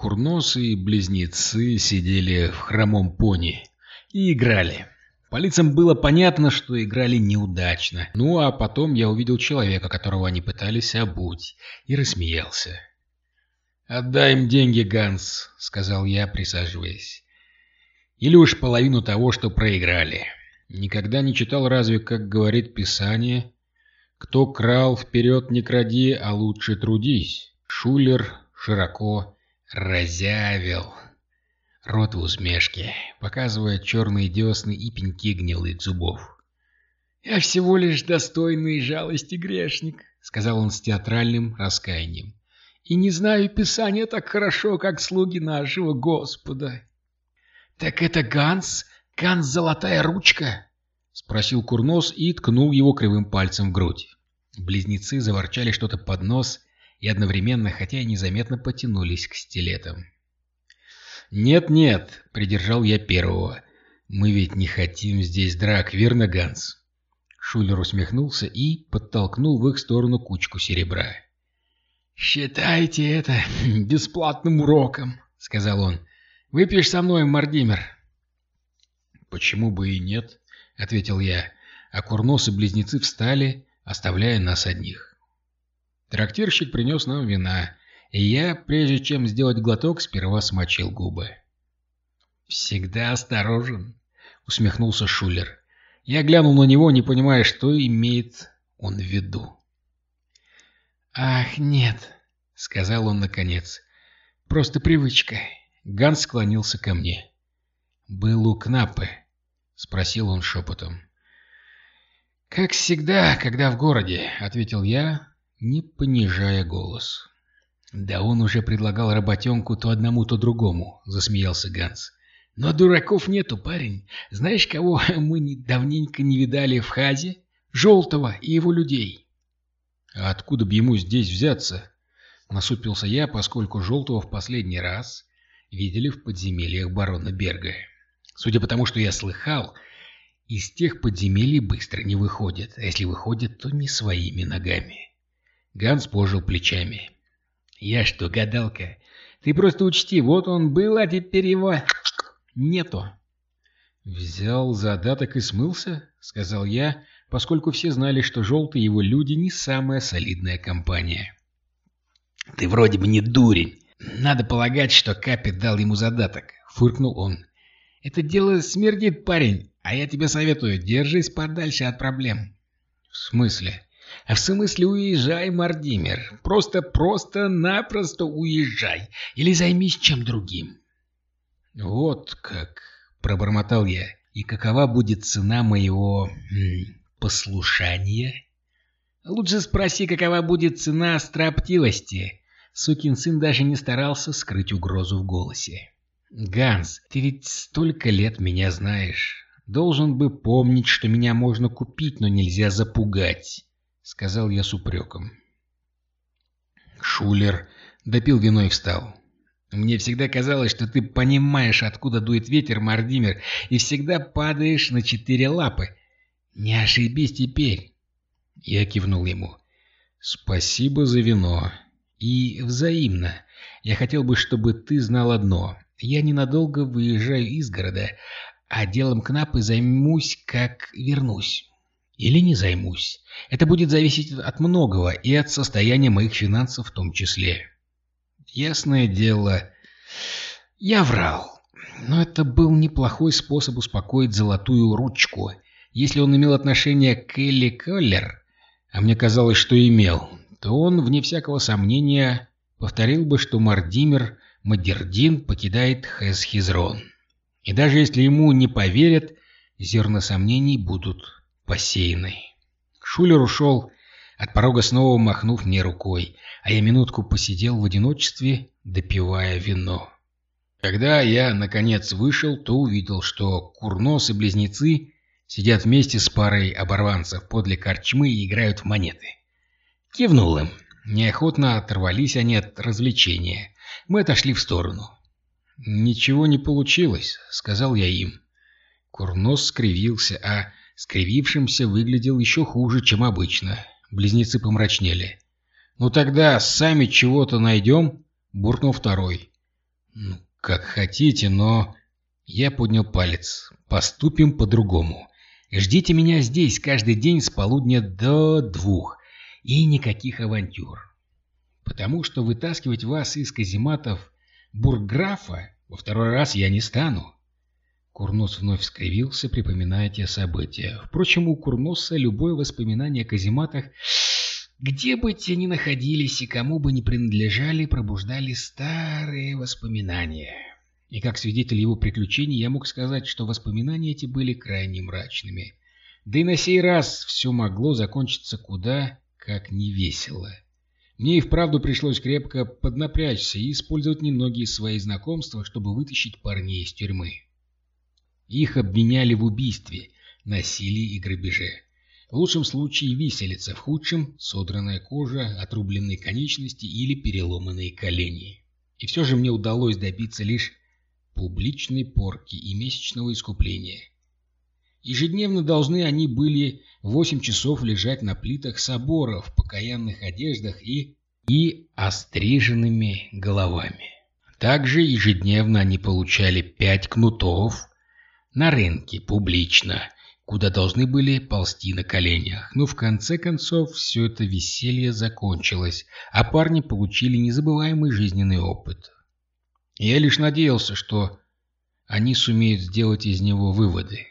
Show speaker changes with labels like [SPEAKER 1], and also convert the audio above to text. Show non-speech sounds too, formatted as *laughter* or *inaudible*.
[SPEAKER 1] Курносые близнецы сидели в хромом пони и играли. По лицам было понятно, что играли неудачно. Ну а потом я увидел человека, которого они пытались обуть, и рассмеялся. «Отдай им деньги, Ганс», — сказал я, присаживаясь. «Или уж половину того, что проиграли. Никогда не читал разве, как говорит Писание, кто крал, вперед не кради, а лучше трудись». Шулер широко разявил рот в усмешке, показывая черные десны и пеньки гнилых зубов. «Я всего лишь достойный жалости грешник», — сказал он с театральным раскаянием. «И не знаю Писания так хорошо, как слуги нашего Господа». «Так это Ганс? Ганс Золотая Ручка?» — спросил Курнос и ткнул его кривым пальцем в грудь. Близнецы заворчали что-то под нос и одновременно, хотя и незаметно, потянулись к стилетам. «Нет-нет», — придержал я первого. «Мы ведь не хотим здесь драк, верно, Ганс?» Шулер усмехнулся и подтолкнул в их сторону кучку серебра. «Считайте это *laughs* бесплатным уроком», — сказал он. «Выпьешь со мной, Мардимер?» «Почему бы и нет?» — ответил я, а курносы близнецы встали, оставляя нас одних. Трактирщик принес нам вина, и я, прежде чем сделать глоток, сперва смочил губы. «Всегда осторожен», — усмехнулся Шулер. Я глянул на него, не понимая, что имеет он в виду. «Ах, нет», — сказал он наконец. «Просто привычка». Ганс склонился ко мне. «Был у Кнапы?» — спросил он шепотом. «Как всегда, когда в городе», — ответил я, не понижая голос. «Да он уже предлагал работенку то одному, то другому», — засмеялся Ганс. «Но дураков нету, парень. Знаешь, кого *laughs* мы давненько не видали в Хазе? Желтого и его людей». «А откуда бы ему здесь взяться?» Насупился я, поскольку Желтого в последний раз видели в подземельях барона Берга. Судя по тому, что я слыхал, из тех подземелий быстро не выходят, а если выходят, то не своими ногами. Ганс пожил плечами. «Я что, гадалка? Ты просто учти, вот он был, а теперь его... нету». «Взял задаток и смылся?» — сказал я, поскольку все знали, что желтые его люди не самая солидная компания. «Ты вроде бы не дурень. Надо полагать, что Капи дал ему задаток», — фыркнул он. «Это дело смердит, парень, а я тебе советую, держись подальше от проблем». «В смысле?» А в смысле уезжай, Мардимер. Просто-просто-напросто уезжай. Или займись чем другим. Вот как, пробормотал я. И какова будет цена моего м, послушания? Лучше спроси, какова будет цена строптивости. Сукин сын даже не старался скрыть угрозу в голосе. «Ганс, ты ведь столько лет меня знаешь. Должен бы помнить, что меня можно купить, но нельзя запугать сказал я с упреком. Шулер допил вино и встал. Мне всегда казалось, что ты понимаешь, откуда дует ветер, Мардимер, и всегда падаешь на четыре лапы. Не ошибись теперь. Я кивнул ему. Спасибо за вино. И взаимно. Я хотел бы, чтобы ты знал одно. Я ненадолго выезжаю из города, а делом Кнапы займусь, как вернусь. Или не займусь. Это будет зависеть от многого и от состояния моих финансов в том числе. Ясное дело, я врал. Но это был неплохой способ успокоить золотую ручку. Если он имел отношение к Элли Коллер, а мне казалось, что имел, то он, вне всякого сомнения, повторил бы, что Мардимер Мадердин покидает Хесхизрон. И даже если ему не поверят, зерна сомнений будут посеянной. Шулер ушел, от порога снова махнув мне рукой, а я минутку посидел в одиночестве, допивая вино. Когда я, наконец, вышел, то увидел, что Курнос и Близнецы сидят вместе с парой оборванцев подле корчмы и играют в монеты. Кивнул им. Неохотно оторвались они от развлечения. Мы отошли в сторону. «Ничего не получилось», — сказал я им. Курнос скривился, а скривившимся выглядел еще хуже, чем обычно. Близнецы помрачнели. «Ну тогда сами чего-то найдем?» — буркнул второй. «Ну, как хотите, но...» Я поднял палец. «Поступим по-другому. Ждите меня здесь каждый день с полудня до двух. И никаких авантюр. Потому что вытаскивать вас из казематов бургграфа во второй раз я не стану». Курнос вновь скривился, припоминая те события. Впрочем, у Курноса любое воспоминание о казематах где бы те ни находились и кому бы ни принадлежали, пробуждали старые воспоминания. И как свидетель его приключений я мог сказать, что воспоминания эти были крайне мрачными. Да и на сей раз все могло закончиться куда как невесело. Мне и вправду пришлось крепко поднапрячься и использовать немногие свои знакомства, чтобы вытащить парней из тюрьмы. Их обвиняли в убийстве, насилии и грабеже. В лучшем случае виселица, в худшем – содранная кожа, отрубленные конечности или переломанные колени. И все же мне удалось добиться лишь публичной порки и месячного искупления. Ежедневно должны они были восемь часов лежать на плитах собора в покаянных одеждах и, и остриженными головами. Также ежедневно они получали пять кнутов на рынке публично – куда должны были ползти на коленях. Но в конце концов все это веселье закончилось, а парни получили незабываемый жизненный опыт. Я лишь надеялся, что они сумеют сделать из него выводы.